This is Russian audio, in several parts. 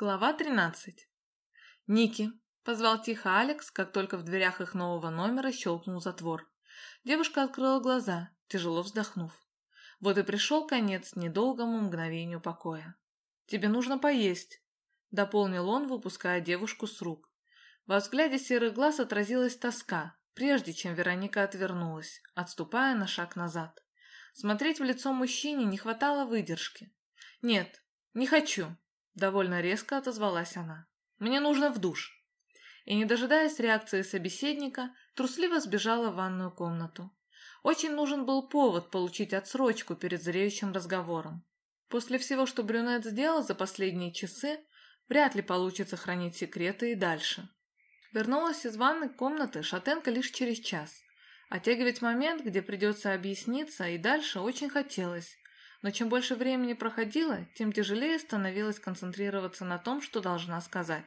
Глава 13. «Ники», — позвал тихо Алекс, как только в дверях их нового номера щелкнул затвор. Девушка открыла глаза, тяжело вздохнув. Вот и пришел конец недолгому мгновению покоя. «Тебе нужно поесть», — дополнил он, выпуская девушку с рук. Во взгляде серых глаз отразилась тоска, прежде чем Вероника отвернулась, отступая на шаг назад. Смотреть в лицо мужчине не хватало выдержки. «Нет, не хочу», Довольно резко отозвалась она. «Мне нужно в душ». И, не дожидаясь реакции собеседника, трусливо сбежала в ванную комнату. Очень нужен был повод получить отсрочку перед зреющим разговором. После всего, что брюнет сделал за последние часы, вряд ли получится хранить секреты и дальше. Вернулась из ванной комнаты шатенка лишь через час. Оттягивать момент, где придется объясниться, и дальше очень хотелось, но чем больше времени проходило, тем тяжелее становилось концентрироваться на том, что должна сказать.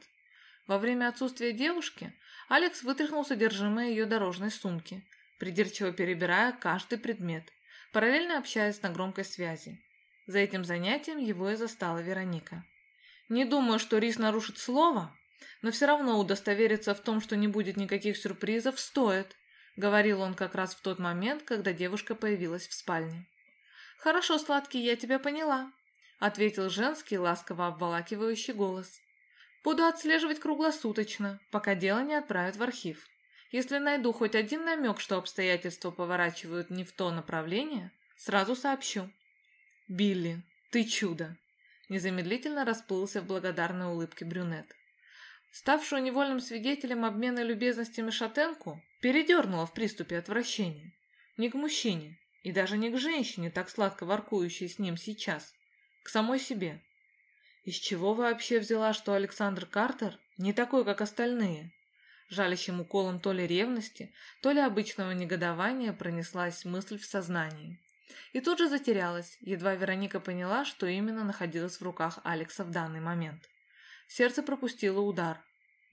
Во время отсутствия девушки Алекс вытряхнул содержимое ее дорожной сумки, придирчиво перебирая каждый предмет, параллельно общаясь на громкой связи. За этим занятием его и застала Вероника. «Не думаю, что Рис нарушит слово, но все равно удостовериться в том, что не будет никаких сюрпризов, стоит», — говорил он как раз в тот момент, когда девушка появилась в спальне. «Хорошо, сладкий, я тебя поняла», — ответил женский, ласково обволакивающий голос. «Буду отслеживать круглосуточно, пока дело не отправят в архив. Если найду хоть один намек, что обстоятельства поворачивают не в то направление, сразу сообщу». «Билли, ты чудо!» — незамедлительно расплылся в благодарной улыбке брюнет. Ставшую невольным свидетелем обмена любезностями шатенку передернула в приступе отвращения. Не к мужчине, и даже не к женщине, так сладко воркующей с ним сейчас, к самой себе. Из чего вообще взяла, что Александр Картер не такой, как остальные? Жалящим уколом то ли ревности, то ли обычного негодования пронеслась мысль в сознании. И тут же затерялась, едва Вероника поняла, что именно находилось в руках Алекса в данный момент. Сердце пропустило удар.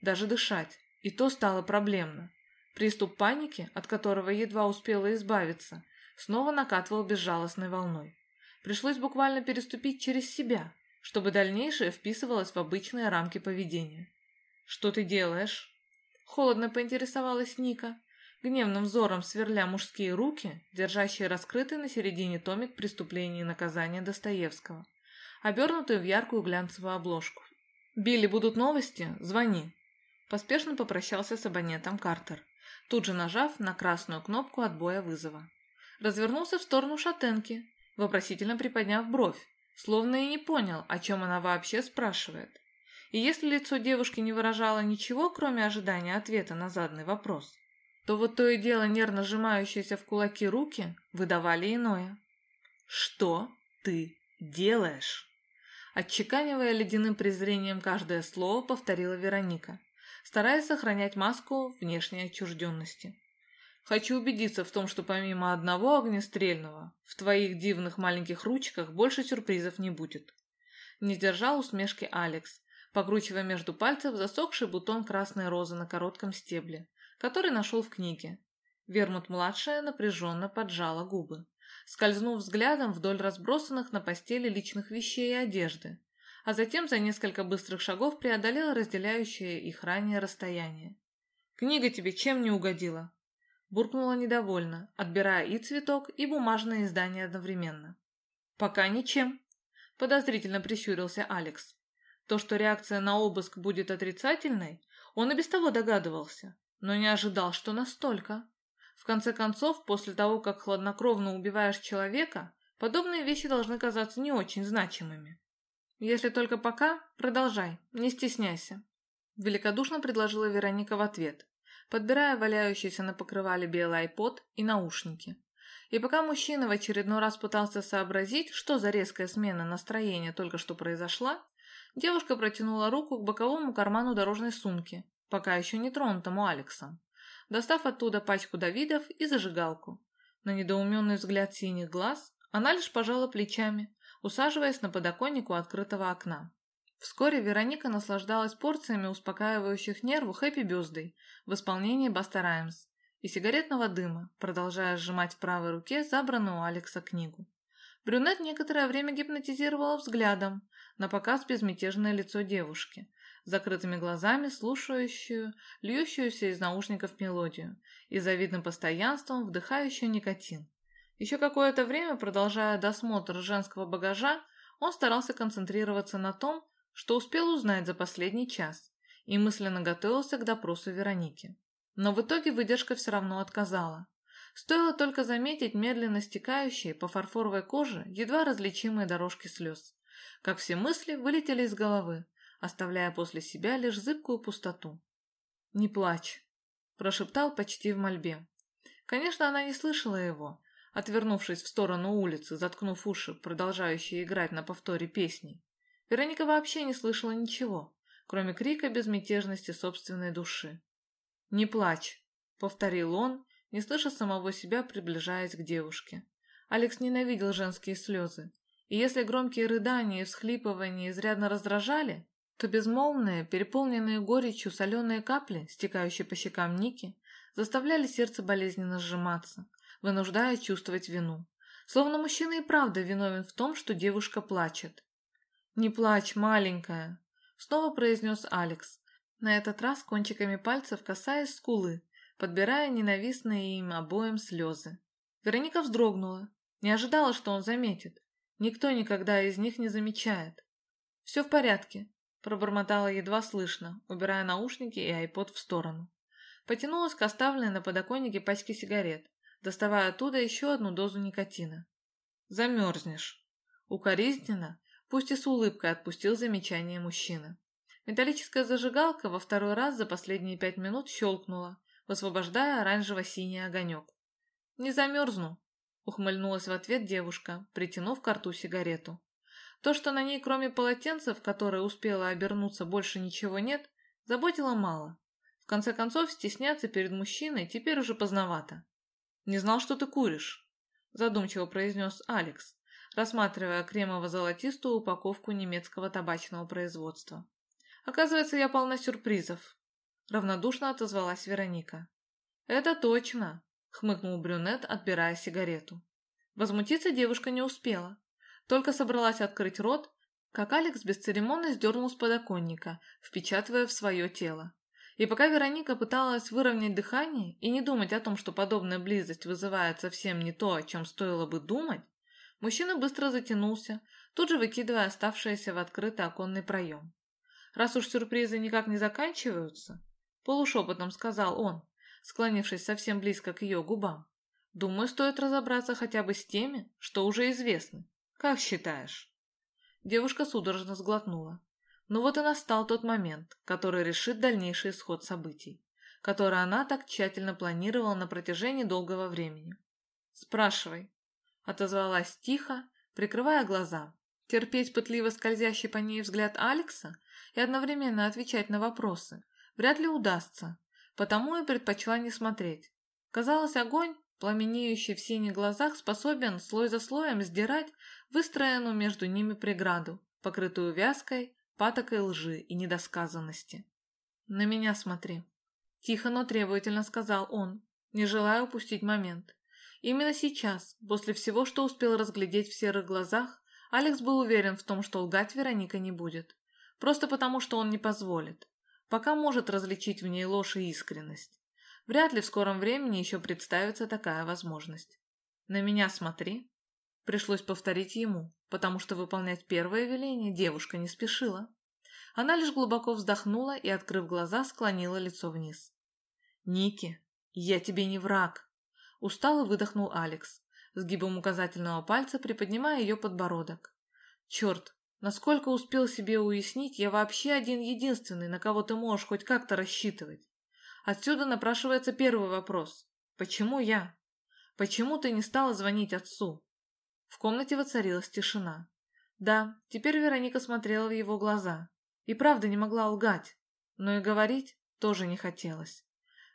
Даже дышать. И то стало проблемно. Приступ паники, от которого едва успела избавиться, снова накатывал безжалостной волной. Пришлось буквально переступить через себя, чтобы дальнейшее вписывалось в обычные рамки поведения. «Что ты делаешь?» Холодно поинтересовалась Ника, гневным взором сверля мужские руки, держащие раскрытый на середине томик преступления и наказания Достоевского, обернутый в яркую глянцевую обложку. «Билли, будут новости? Звони!» Поспешно попрощался с абонентом Картер, тут же нажав на красную кнопку отбоя вызова развернулся в сторону шатенки, вопросительно приподняв бровь, словно и не понял, о чем она вообще спрашивает. И если лицо девушки не выражало ничего, кроме ожидания ответа на заданный вопрос, то вот то и дело нервно сжимающиеся в кулаки руки выдавали иное. «Что ты делаешь?» Отчеканивая ледяным презрением каждое слово, повторила Вероника, стараясь сохранять маску внешней отчужденности. Хочу убедиться в том, что помимо одного огнестрельного, в твоих дивных маленьких ручках больше сюрпризов не будет. Не сдержал усмешки Алекс, покручивая между пальцев засохший бутон красной розы на коротком стебле, который нашел в книге. Вермут-младшая напряженно поджала губы, скользнув взглядом вдоль разбросанных на постели личных вещей и одежды, а затем за несколько быстрых шагов преодолела разделяющее их ранее расстояние. «Книга тебе чем не угодила?» Буркнула недовольно, отбирая и цветок, и бумажное издание одновременно. «Пока ничем», — подозрительно прищурился Алекс. То, что реакция на обыск будет отрицательной, он и без того догадывался, но не ожидал, что настолько. В конце концов, после того, как хладнокровно убиваешь человека, подобные вещи должны казаться не очень значимыми. Если только пока, продолжай, не стесняйся. Великодушно предложила Вероника в ответ, подбирая валяющийся на покрывале белый айпод и наушники. И пока мужчина в очередной раз пытался сообразить, что за резкая смена настроения только что произошла, девушка протянула руку к боковому карману дорожной сумки, пока еще не тронутому Алексом, достав оттуда пачку Давидов и зажигалку. На недоуменный взгляд синих глаз она лишь пожала плечами, усаживаясь на подоконник у открытого окна. Вскоре Вероника наслаждалась порциями успокаивающих нервы «Хэппи Бёздэй» в исполнении Баста Раймс и сигаретного дыма, продолжая сжимать в правой руке забранную у Алекса книгу. Брюнет некоторое время гипнотизировала взглядом на показ безмятежное лицо девушки, закрытыми глазами слушающую, льющуюся из наушников мелодию и завидным постоянством вдыхающую никотин. Еще какое-то время, продолжая досмотр женского багажа, он старался концентрироваться на том, что успел узнать за последний час, и мысленно готовился к допросу Вероники. Но в итоге выдержка все равно отказала. Стоило только заметить медленно стекающие по фарфоровой коже едва различимые дорожки слез, как все мысли вылетели из головы, оставляя после себя лишь зыбкую пустоту. «Не плачь», – прошептал почти в мольбе. Конечно, она не слышала его, отвернувшись в сторону улицы, заткнув уши, продолжающие играть на повторе песни. Вероника вообще не слышала ничего, кроме крика безмятежности собственной души. «Не плачь», — повторил он, не слыша самого себя, приближаясь к девушке. Алекс ненавидел женские слезы, и если громкие рыдания и всхлипывания изрядно раздражали, то безмолвные, переполненные горечью соленые капли, стекающие по щекам Ники, заставляли сердце болезненно сжиматься, вынуждая чувствовать вину. Словно мужчина и правда виновен в том, что девушка плачет. «Не плачь, маленькая», — снова произнес Алекс, на этот раз кончиками пальцев касаясь скулы, подбирая ненавистные им обоим слезы. Вероника вздрогнула, не ожидала, что он заметит. Никто никогда из них не замечает. «Все в порядке», — пробормотала едва слышно, убирая наушники и айпод в сторону. Потянулась к оставленной на подоконнике пачке сигарет, доставая оттуда еще одну дозу никотина. «Замерзнешь». Укоризненно, пусть и с улыбкой отпустил замечание мужчина. Металлическая зажигалка во второй раз за последние пять минут щелкнула, высвобождая оранжево-синий огонек. «Не замерзну», — ухмыльнулась в ответ девушка, притянув к рту сигарету. То, что на ней кроме полотенца, в которое успела обернуться, больше ничего нет, заботило мало. В конце концов, стесняться перед мужчиной теперь уже поздновато. «Не знал, что ты куришь», — задумчиво произнес Алекс, рассматривая кремово-золотистую упаковку немецкого табачного производства. «Оказывается, я полна сюрпризов», — равнодушно отозвалась Вероника. «Это точно», — хмыкнул брюнет, отбирая сигарету. Возмутиться девушка не успела. Только собралась открыть рот, как Алекс бесцеремонно сдернул с подоконника, впечатывая в свое тело. И пока Вероника пыталась выровнять дыхание и не думать о том, что подобная близость вызывает совсем не то, о чем стоило бы думать, мужчина быстро затянулся, тут же выкидывая оставшееся в открытый оконный проем. «Раз уж сюрпризы никак не заканчиваются», — полушепотом сказал он, склонившись совсем близко к ее губам, «думаю, стоит разобраться хотя бы с теми, что уже известны. Как считаешь?» Девушка судорожно сглотнула. Но вот и настал тот момент, который решит дальнейший исход событий, который она так тщательно планировала на протяжении долгого времени. «Спрашивай», — отозвалась тихо, прикрывая глаза. Терпеть пытливо скользящий по ней взгляд Алекса и одновременно отвечать на вопросы вряд ли удастся, потому и предпочла не смотреть. Казалось, огонь, пламенеющий в синих глазах, способен слой за слоем сдирать выстроенную между ними преграду, покрытую вязкой, патокой лжи и недосказанности. «На меня смотри», — тихо, но требовательно сказал он, не желая упустить момент. Именно сейчас, после всего, что успел разглядеть в серых глазах, Алекс был уверен в том, что лгать Вероника не будет. Просто потому, что он не позволит. Пока может различить в ней ложь и искренность. Вряд ли в скором времени еще представится такая возможность. «На меня смотри», Пришлось повторить ему, потому что выполнять первое веление девушка не спешила. Она лишь глубоко вздохнула и, открыв глаза, склонила лицо вниз. «Ники, я тебе не враг!» Устало выдохнул Алекс, сгибом указательного пальца приподнимая ее подбородок. «Черт, насколько успел себе уяснить, я вообще один-единственный, на кого ты можешь хоть как-то рассчитывать. Отсюда напрашивается первый вопрос. Почему я? Почему ты не стала звонить отцу? В комнате воцарилась тишина. Да, теперь Вероника смотрела в его глаза. И правда не могла лгать, но и говорить тоже не хотелось.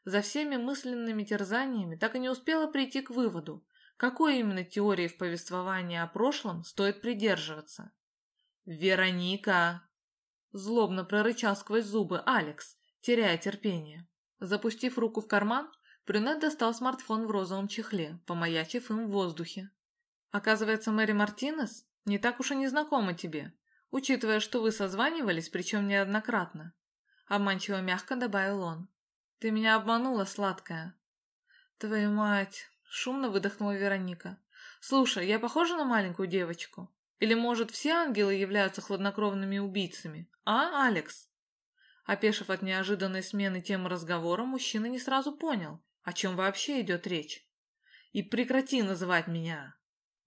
За всеми мысленными терзаниями так и не успела прийти к выводу, какой именно теории в повествовании о прошлом стоит придерживаться. «Вероника!» Злобно прорычал сквозь зубы Алекс, теряя терпение. Запустив руку в карман, Брюнет достал смартфон в розовом чехле, помаячив им в воздухе. Оказывается, Мэри Мартинес не так уж и не знакома тебе, учитывая, что вы созванивались, причем неоднократно. Обманчиво мягко добавил он. Ты меня обманула, сладкая. Твою мать, шумно выдохнула Вероника. Слушай, я похожа на маленькую девочку? Или, может, все ангелы являются хладнокровными убийцами? А, Алекс? Опешив от неожиданной смены темы разговора, мужчина не сразу понял, о чем вообще идет речь. «И прекрати называть меня!»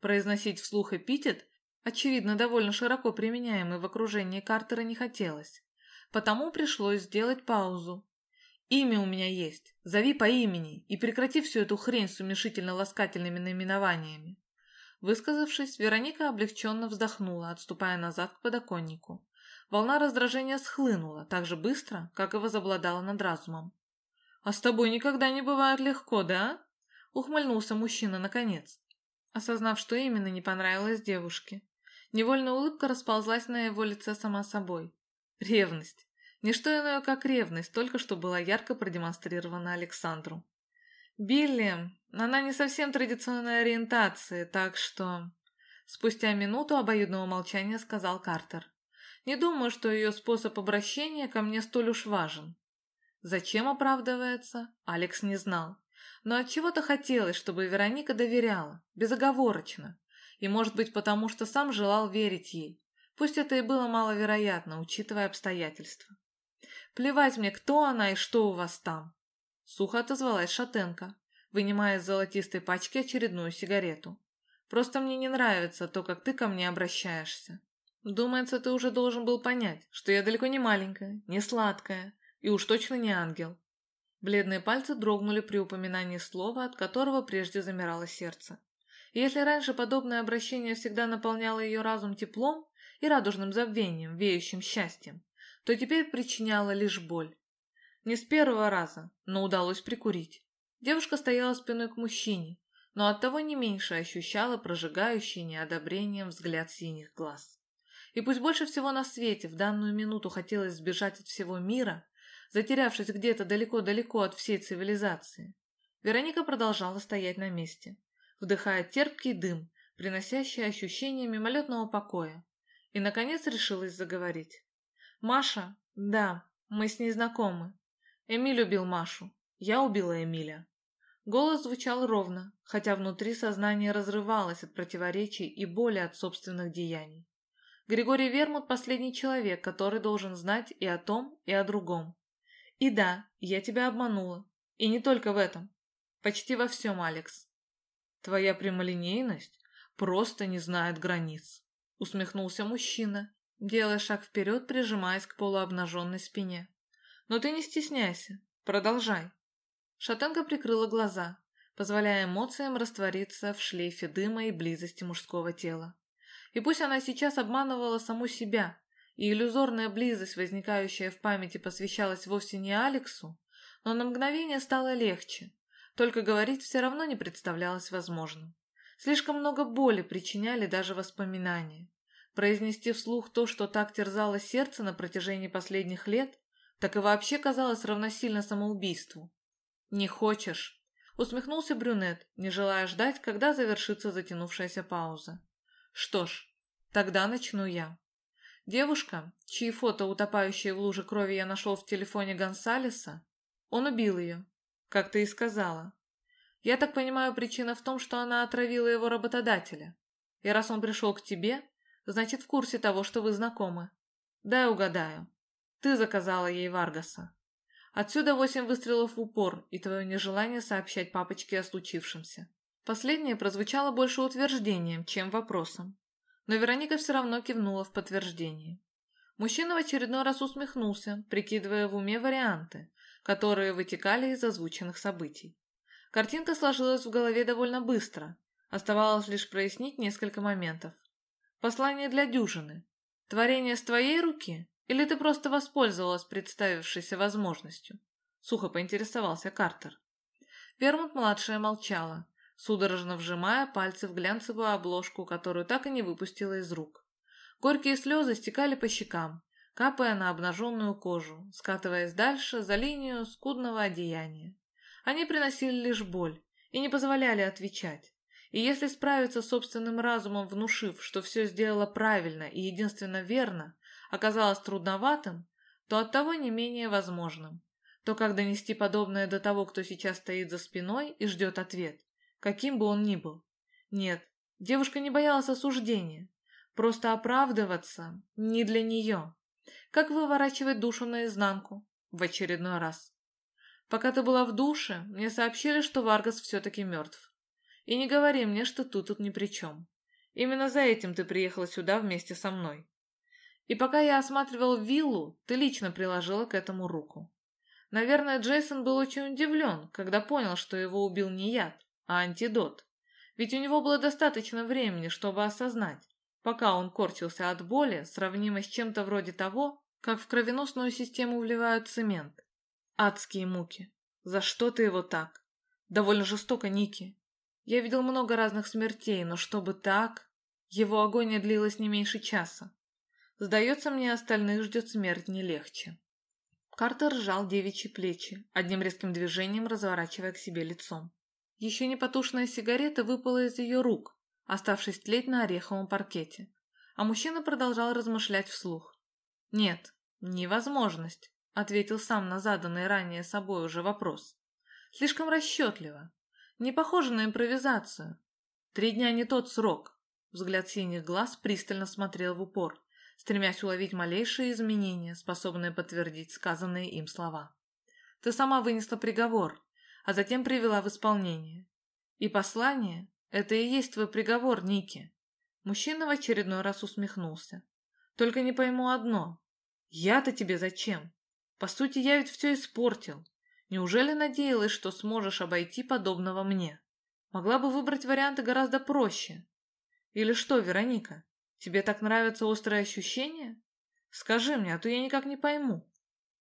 Произносить вслух эпитет, очевидно, довольно широко применяемый в окружении Картера, не хотелось. Потому пришлось сделать паузу. «Имя у меня есть. Зови по имени и прекрати всю эту хрень с умешительно-ласкательными наименованиями». Высказавшись, Вероника облегченно вздохнула, отступая назад к подоконнику. Волна раздражения схлынула так же быстро, как и возобладала над разумом. «А с тобой никогда не бывает легко, да?» Ухмыльнулся мужчина наконец, осознав, что именно не понравилось девушке. Невольная улыбка расползлась на его лице сама собой. Ревность. Ничто иное, как ревность, только что была ярко продемонстрирована Александру. Билли, она не совсем традиционной ориентации, так что... Спустя минуту обоюдного молчания сказал Картер. Не думаю, что ее способ обращения ко мне столь уж важен. Зачем оправдывается, Алекс не знал. Но от чего то хотелось, чтобы Вероника доверяла, безоговорочно. И, может быть, потому что сам желал верить ей. Пусть это и было маловероятно, учитывая обстоятельства. «Плевать мне, кто она и что у вас там!» Сухо отозвалась Шатенко, вынимая из золотистой пачки очередную сигарету. «Просто мне не нравится то, как ты ко мне обращаешься. Думается, ты уже должен был понять, что я далеко не маленькая, не сладкая и уж точно не ангел. Бледные пальцы дрогнули при упоминании слова, от которого прежде замирало сердце. И если раньше подобное обращение всегда наполняло ее разум теплом и радужным забвением, веющим счастьем, то теперь причиняло лишь боль. Не с первого раза, но удалось прикурить. Девушка стояла спиной к мужчине, но оттого не меньше ощущала прожигающий неодобрением взгляд синих глаз. И пусть больше всего на свете в данную минуту хотелось сбежать от всего мира, затерявшись где-то далеко-далеко от всей цивилизации. Вероника продолжала стоять на месте, вдыхая терпкий дым, приносящий ощущение мимолетного покоя, и, наконец, решилась заговорить. «Маша? Да, мы с ней знакомы. Эмиль убил Машу. Я убила Эмиля». Голос звучал ровно, хотя внутри сознание разрывалось от противоречий и боли от собственных деяний. Григорий Вермут – последний человек, который должен знать и о том, и о другом. И да, я тебя обманула. И не только в этом. Почти во всем, Алекс. Твоя прямолинейность просто не знает границ. Усмехнулся мужчина, делая шаг вперед, прижимаясь к полуобнаженной спине. Но ты не стесняйся. Продолжай. Шатенка прикрыла глаза, позволяя эмоциям раствориться в шлейфе дыма и близости мужского тела. И пусть она сейчас обманывала саму себя, и иллюзорная близость, возникающая в памяти, посвящалась вовсе не Алексу, но на мгновение стало легче, только говорить все равно не представлялось возможным. Слишком много боли причиняли даже воспоминания. Произнести вслух то, что так терзало сердце на протяжении последних лет, так и вообще казалось равносильно самоубийству. «Не хочешь?» — усмехнулся брюнет, не желая ждать, когда завершится затянувшаяся пауза. «Что ж, тогда начну я». Девушка, чьи фото, утопающие в луже крови, я нашел в телефоне Гонсалеса, он убил ее, как ты и сказала. Я так понимаю, причина в том, что она отравила его работодателя. И раз он пришел к тебе, значит, в курсе того, что вы знакомы. Дай угадаю. Ты заказала ей Варгаса. Отсюда восемь выстрелов в упор и твое нежелание сообщать папочке о случившемся. Последнее прозвучало больше утверждением, чем вопросом но Вероника все равно кивнула в подтверждение. Мужчина в очередной раз усмехнулся, прикидывая в уме варианты, которые вытекали из озвученных событий. Картинка сложилась в голове довольно быстро, оставалось лишь прояснить несколько моментов. Послание для дюжины. Творение с твоей руки? Или ты просто воспользовалась представившейся возможностью? Сухо поинтересовался Картер. Вермут-младшая молчала, судорожно вжимая пальцы в глянцевую обложку, которую так и не выпустила из рук. Горькие слезы стекали по щекам, капая на обнаженную кожу, скатываясь дальше за линию скудного одеяния. Они приносили лишь боль и не позволяли отвечать. И если справиться с собственным разумом, внушив, что все сделала правильно и единственно верно, оказалось трудноватым, то оттого не менее возможным. То как донести подобное до того, кто сейчас стоит за спиной и ждет ответ, каким бы он ни был. Нет, девушка не боялась осуждения. Просто оправдываться не для нее. Как выворачивать душу наизнанку в очередной раз. Пока ты была в душе, мне сообщили, что Варгас все-таки мертв. И не говори мне, что ты тут ни при чем. Именно за этим ты приехала сюда вместе со мной. И пока я осматривал виллу, ты лично приложила к этому руку. Наверное, Джейсон был очень удивлен, когда понял, что его убил не яд, а антидот. Ведь у него было достаточно времени, чтобы осознать, пока он корчился от боли, сравнимой с чем-то вроде того, как в кровеносную систему вливают цемент. Адские муки. За что ты его так? Довольно жестоко, Ники. Я видел много разных смертей, но чтобы так... Его агония длилась не меньше часа. Сдается мне, остальных ждет смерть не легче. Картер сжал девичьи плечи, одним резким движением разворачивая к себе лицом. Еще не потушенная сигарета выпала из ее рук, оставшись тлеть на ореховом паркете. А мужчина продолжал размышлять вслух. «Нет, невозможность», — ответил сам на заданный ранее собой уже вопрос. «Слишком расчетливо. Не похоже на импровизацию. Три дня не тот срок». Взгляд синих глаз пристально смотрел в упор, стремясь уловить малейшие изменения, способные подтвердить сказанные им слова. Ты сама вынесла приговор, а затем привела в исполнение. И послание — это и есть твой приговор, Ники. Мужчина в очередной раз усмехнулся. Только не пойму одно. Я-то тебе зачем? По сути, я ведь все испортил. Неужели надеялась, что сможешь обойти подобного мне? Могла бы выбрать варианты гораздо проще. Или что, Вероника? Тебе так нравятся острые ощущения? Скажи мне, а то я никак не пойму».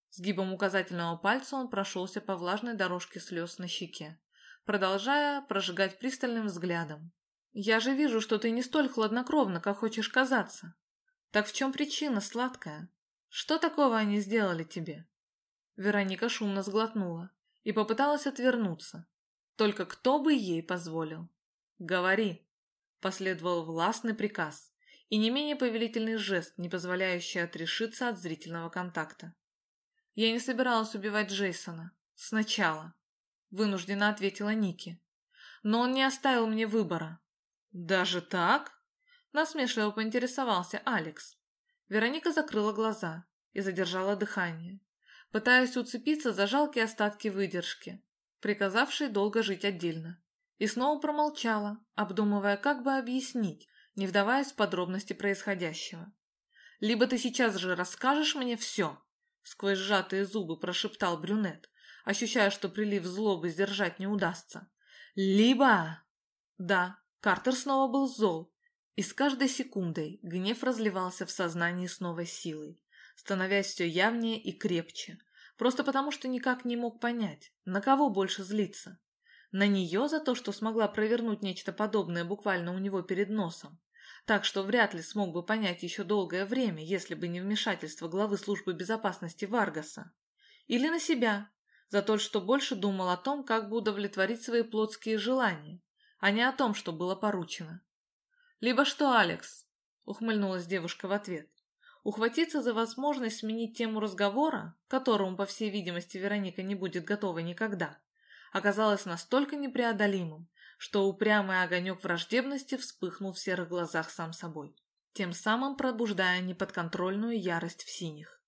Сгибом указательного пальца он прошелся по влажной дорожке слез на щеке, продолжая прожигать пристальным взглядом. «Я же вижу, что ты не столь хладнокровна, как хочешь казаться. Так в чем причина, сладкая? Что такого они сделали тебе?» Вероника шумно сглотнула и попыталась отвернуться. Только кто бы ей позволил? «Говори!» – последовал властный приказ и не менее повелительный жест, не позволяющий отрешиться от зрительного контакта. «Я не собиралась убивать Джейсона. Сначала», — вынужденно ответила Ники. «Но он не оставил мне выбора». «Даже так?» — насмешливо поинтересовался Алекс. Вероника закрыла глаза и задержала дыхание, пытаясь уцепиться за жалкие остатки выдержки, приказавшей долго жить отдельно, и снова промолчала, обдумывая, как бы объяснить, не вдаваясь в подробности происходящего. «Либо ты сейчас же расскажешь мне все», — сквозь сжатые зубы прошептал брюнет, ощущая, что прилив злобы сдержать не удастся. «Либо...» Да, Картер снова был зол, и с каждой секундой гнев разливался в сознании с новой силой, становясь все явнее и крепче, просто потому что никак не мог понять, на кого больше злиться. На нее за то, что смогла провернуть нечто подобное буквально у него перед носом, так что вряд ли смог бы понять еще долгое время, если бы не вмешательство главы службы безопасности Варгаса. Или на себя, за то, что больше думал о том, как бы удовлетворить свои плотские желания, а не о том, что было поручено. «Либо что, Алекс?» — ухмыльнулась девушка в ответ. Ухватиться за возможность сменить тему разговора, которому, по всей видимости, Вероника не будет готова никогда, оказалось настолько непреодолимым, что упрямый огонек враждебности вспыхнул в серых глазах сам собой, тем самым пробуждая неподконтрольную ярость в синих.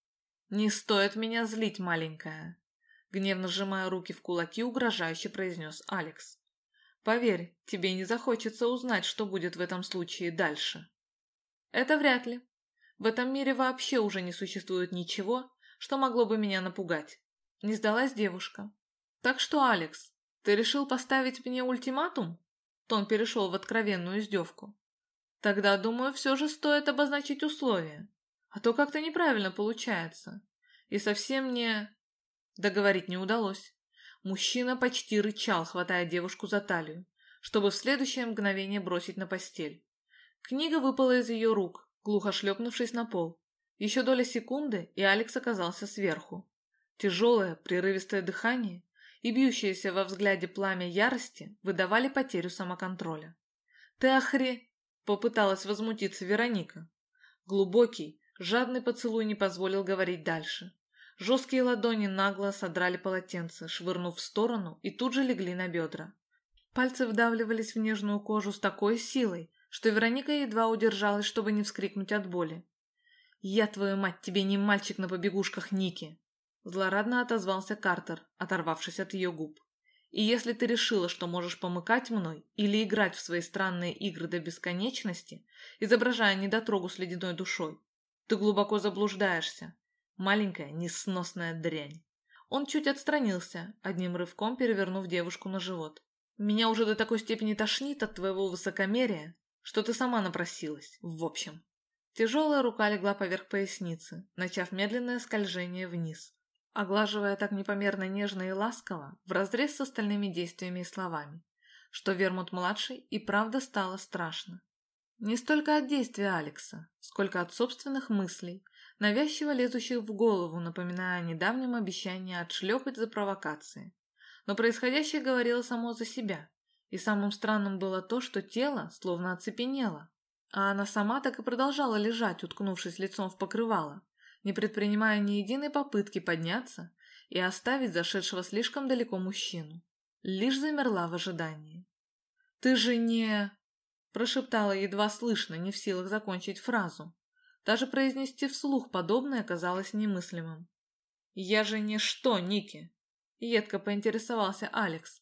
«Не стоит меня злить, маленькая!» Гневно сжимая руки в кулаки, угрожающе произнес Алекс. «Поверь, тебе не захочется узнать, что будет в этом случае дальше». «Это вряд ли. В этом мире вообще уже не существует ничего, что могло бы меня напугать». Не сдалась девушка. «Так что, Алекс, «Ты решил поставить мне ультиматум?» Тон перешел в откровенную издевку. «Тогда, думаю, все же стоит обозначить условия. А то как-то неправильно получается. И совсем не...» Договорить не удалось. Мужчина почти рычал, хватая девушку за талию, чтобы в следующее мгновение бросить на постель. Книга выпала из ее рук, глухо шлепнувшись на пол. Еще доля секунды, и Алекс оказался сверху. Тяжелое, прерывистое дыхание и бьющееся во взгляде пламя ярости выдавали потерю самоконтроля. «Ты охре...» — попыталась возмутиться Вероника. Глубокий, жадный поцелуй не позволил говорить дальше. Жесткие ладони нагло содрали полотенце, швырнув в сторону, и тут же легли на бедра. Пальцы вдавливались в нежную кожу с такой силой, что Вероника едва удержалась, чтобы не вскрикнуть от боли. «Я, твою мать, тебе не мальчик на побегушках, Ники!» Злорадно отозвался Картер, оторвавшись от ее губ. «И если ты решила, что можешь помыкать мной или играть в свои странные игры до бесконечности, изображая недотрогу с ледяной душой, ты глубоко заблуждаешься. Маленькая, несносная дрянь». Он чуть отстранился, одним рывком перевернув девушку на живот. «Меня уже до такой степени тошнит от твоего высокомерия, что ты сама напросилась, в общем». Тяжелая рука легла поверх поясницы, начав медленное скольжение вниз, оглаживая так непомерно нежно и ласково, вразрез с остальными действиями и словами, что Вермут-младший и правда стало страшно. Не столько от действия Алекса, сколько от собственных мыслей, навязчиво лезущих в голову, напоминая о недавнем обещании отшлепать за провокации. Но происходящее говорило само за себя, и самым странным было то, что тело словно оцепенело, а она сама так и продолжала лежать, уткнувшись лицом в покрывало, не предпринимая ни единой попытки подняться и оставить зашедшего слишком далеко мужчину. Лишь замерла в ожидании. «Ты же не...» – прошептала едва слышно, не в силах закончить фразу. Даже произнести вслух подобное казалось немыслимым. «Я же не что, Ники?» – едко поинтересовался Алекс.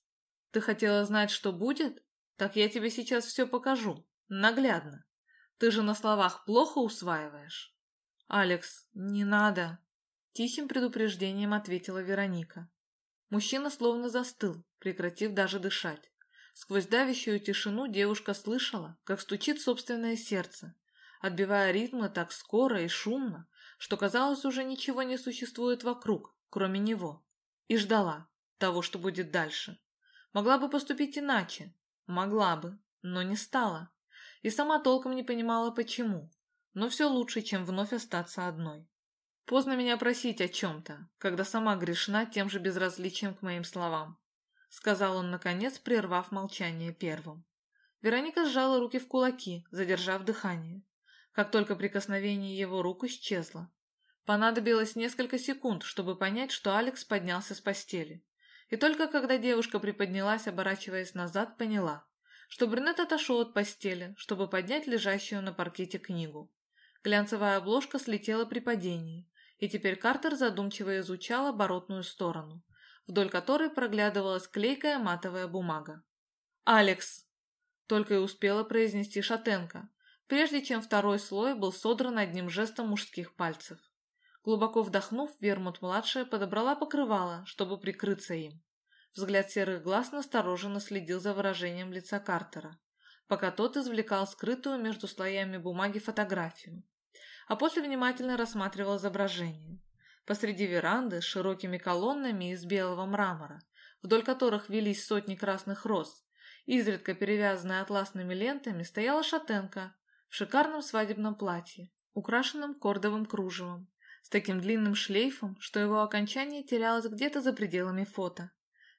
«Ты хотела знать, что будет? Так я тебе сейчас все покажу. Наглядно. Ты же на словах плохо усваиваешь?» «Алекс, не надо!» Тихим предупреждением ответила Вероника. Мужчина словно застыл, прекратив даже дышать. Сквозь давящую тишину девушка слышала, как стучит собственное сердце, отбивая ритмы так скоро и шумно, что казалось уже ничего не существует вокруг, кроме него, и ждала того, что будет дальше. Могла бы поступить иначе, могла бы, но не стала, и сама толком не понимала, почему но все лучше, чем вновь остаться одной. Поздно меня просить о чем-то, когда сама грешна тем же безразличием к моим словам, сказал он, наконец, прервав молчание первым. Вероника сжала руки в кулаки, задержав дыхание. Как только прикосновение его рук исчезло. Понадобилось несколько секунд, чтобы понять, что Алекс поднялся с постели. И только когда девушка приподнялась, оборачиваясь назад, поняла, что брюнет отошел от постели, чтобы поднять лежащую на паркете книгу. Глянцевая обложка слетела при падении, и теперь Картер задумчиво изучал оборотную сторону, вдоль которой проглядывалась клейкая матовая бумага. «Алекс!» — только и успела произнести Шатенко, прежде чем второй слой был содран одним жестом мужских пальцев. Глубоко вдохнув, Вермут-младшая подобрала покрывало, чтобы прикрыться им. Взгляд серых глаз настороженно следил за выражением лица Картера, пока тот извлекал скрытую между слоями бумаги фотографию а после внимательно рассматривал изображение. Посреди веранды с широкими колоннами из белого мрамора, вдоль которых велись сотни красных роз, изредка перевязанная атласными лентами, стояла шатенка в шикарном свадебном платье, украшенном кордовым кружевом, с таким длинным шлейфом, что его окончание терялось где-то за пределами фото.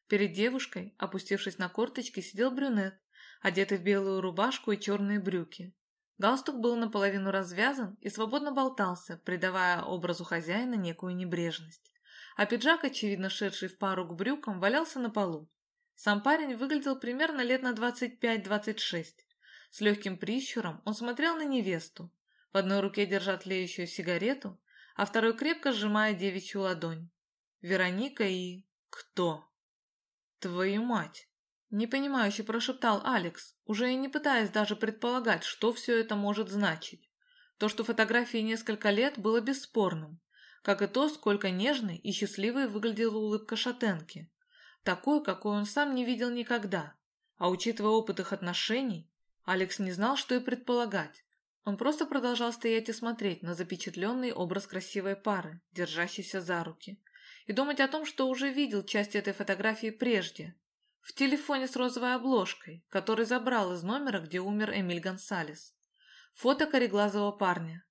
Перед девушкой, опустившись на корточки, сидел брюнет, одетый в белую рубашку и черные брюки. Галстук был наполовину развязан и свободно болтался, придавая образу хозяина некую небрежность. А пиджак, очевидно шедший в пару к брюкам, валялся на полу. Сам парень выглядел примерно лет на 25-26. С легким прищуром он смотрел на невесту, в одной руке держа тлеющую сигарету, а второй крепко сжимая девичью ладонь. Вероника и... кто? Твою мать! Непонимающе прошептал Алекс, уже и не пытаясь даже предполагать, что все это может значить. То, что фотографии несколько лет, было бесспорным, как и то, сколько нежной и счастливой выглядела улыбка шатенки. Такой, какой он сам не видел никогда. А учитывая опыт их отношений, Алекс не знал, что и предполагать. Он просто продолжал стоять и смотреть на запечатленный образ красивой пары, держащейся за руки, и думать о том, что уже видел часть этой фотографии прежде, в телефоне с розовой обложкой, который забрал из номера, где умер Эмиль Гонсалес. Фото кореглазого парня.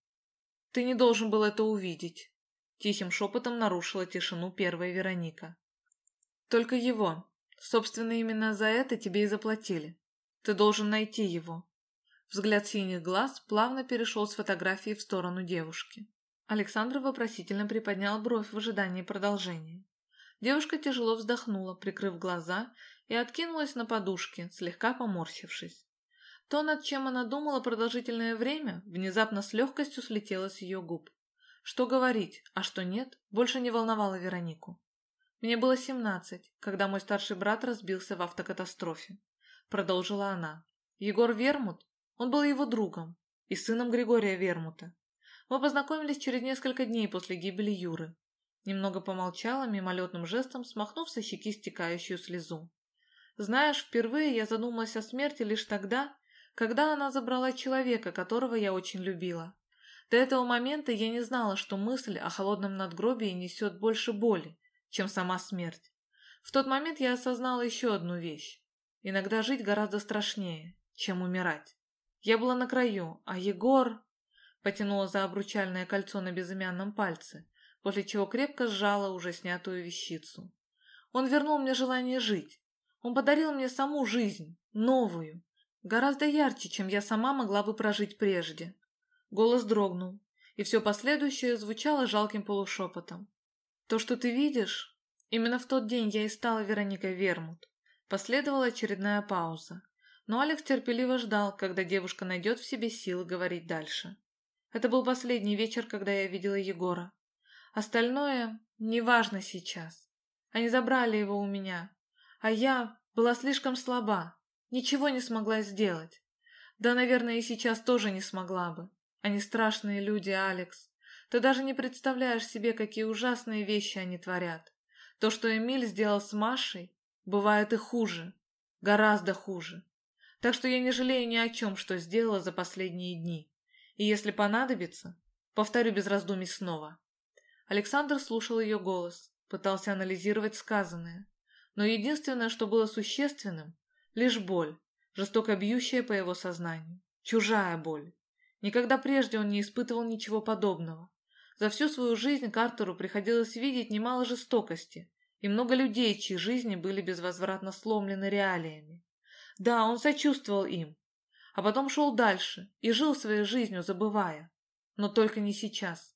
«Ты не должен был это увидеть», — тихим шепотом нарушила тишину первая Вероника. «Только его. Собственно, именно за это тебе и заплатили. Ты должен найти его. Взгляд синих глаз плавно перешел с фотографии в сторону девушки. Александр вопросительно приподнял бровь в ожидании продолжения. Девушка тяжело вздохнула, прикрыв глаза, и откинулась на подушке, слегка поморщившись. То, над чем она думала продолжительное время, внезапно с легкостью слетело с ее губ. Что говорить, а что нет, больше не волновало Веронику. Мне было семнадцать, когда мой старший брат разбился в автокатастрофе. Продолжила она. Егор Вермут он был его другом и сыном Григория Вермута. Мы познакомились через несколько дней после гибели Юры. Немного помолчала, мимолетным жестом смахнув со щеки стекающую слезу. Знаешь, впервые я задумалась о смерти лишь тогда, когда она забрала человека, которого я очень любила. До этого момента я не знала, что мысль о холодном надгробии несет больше боли, чем сама смерть. В тот момент я осознала еще одну вещь. Иногда жить гораздо страшнее, чем умирать. Я была на краю, а Егор... Потянула за обручальное кольцо на безымянном пальце, после чего крепко сжала уже снятую вещицу. Он вернул мне желание жить. Он подарил мне саму жизнь, новую, гораздо ярче, чем я сама могла бы прожить прежде. Голос дрогнул, и все последующее звучало жалким полушепотом. «То, что ты видишь, именно в тот день я и стала Вероникой Вермут». Последовала очередная пауза но Алекс терпеливо ждал, когда девушка найдет в себе силы говорить дальше. Это был последний вечер, когда я видела Егора. Остальное неважно сейчас. Они забрали его у меня, а я была слишком слаба, ничего не смогла сделать. Да, наверное, и сейчас тоже не смогла бы. Они страшные люди, Алекс. Ты даже не представляешь себе, какие ужасные вещи они творят. То, что Эмиль сделал с Машей, бывает и хуже. Гораздо хуже. Так что я не жалею ни о чем, что сделала за последние дни. И если понадобится, повторю без раздумий снова. Александр слушал ее голос, пытался анализировать сказанное. Но единственное, что было существенным, лишь боль, жестоко бьющая по его сознанию. Чужая боль. Никогда прежде он не испытывал ничего подобного. За всю свою жизнь Картеру приходилось видеть немало жестокости и много людей, чьи жизни были безвозвратно сломлены реалиями. Да, он сочувствовал им, а потом шел дальше и жил своей жизнью, забывая. Но только не сейчас.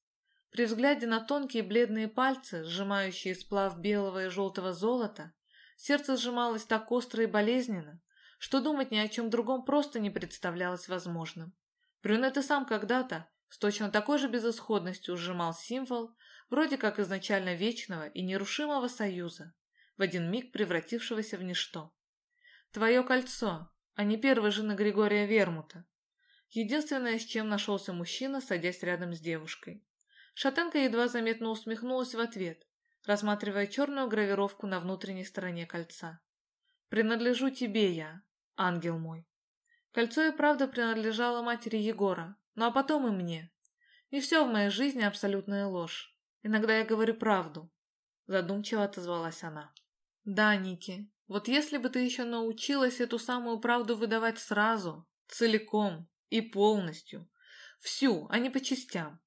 При взгляде на тонкие бледные пальцы, сжимающие сплав белого и желтого золота, сердце сжималось так остро и болезненно, что думать ни о чем другом просто не представлялось возможным. Брюнет и сам когда-то с точно такой же безысходностью сжимал символ, вроде как изначально вечного и нерушимого союза, в один миг превратившегося в ничто. Твое кольцо, а не первой жены Григория Вермута. Единственное, с чем нашелся мужчина, садясь рядом с девушкой. Шатенка едва заметно усмехнулась в ответ, рассматривая черную гравировку на внутренней стороне кольца. «Принадлежу тебе я, ангел мой». Кольцо и правда принадлежало матери Егора, ну а потом и мне. Не все в моей жизни абсолютная ложь. Иногда я говорю правду. Задумчиво отозвалась она. Да, Ники, вот если бы ты еще научилась эту самую правду выдавать сразу, целиком и полностью, всю, а не по частям.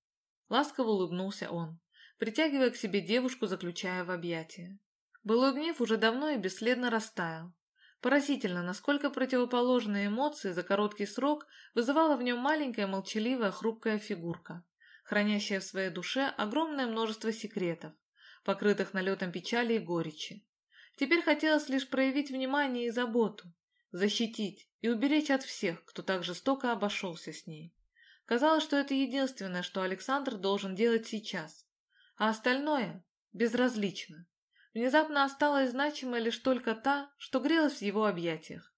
Ласково улыбнулся он, притягивая к себе девушку, заключая в объятия. Былой гнев уже давно и бесследно растаял. Поразительно, насколько противоположные эмоции за короткий срок вызывала в нем маленькая молчаливая хрупкая фигурка, хранящая в своей душе огромное множество секретов, покрытых налетом печали и горечи. Теперь хотелось лишь проявить внимание и заботу, защитить и уберечь от всех, кто так жестоко обошелся с ней. Казалось, что это единственное, что Александр должен делать сейчас, а остальное безразлично. Внезапно осталась значимой лишь только та, что грелась в его объятиях.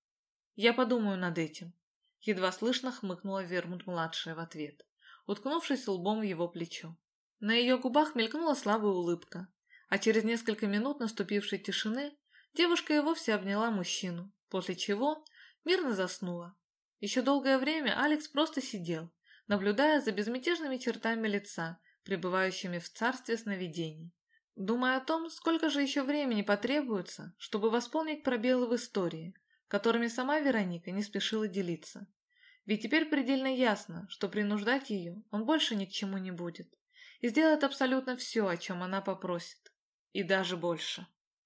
«Я подумаю над этим», — едва слышно хмыкнула Вермут-младшая в ответ, уткнувшись лбом в его плечо. На ее губах мелькнула слабая улыбка, а через несколько минут наступившей тишины девушка и вовсе обняла мужчину, после чего мирно заснула. Еще долгое время Алекс просто сидел, наблюдая за безмятежными чертами лица, пребывающими в царстве сновидений, думая о том, сколько же еще времени потребуется, чтобы восполнить пробелы в истории, которыми сама Вероника не спешила делиться. Ведь теперь предельно ясно, что принуждать ее он больше ни к чему не будет, и сделает абсолютно все, о чем она попросит и даже больше.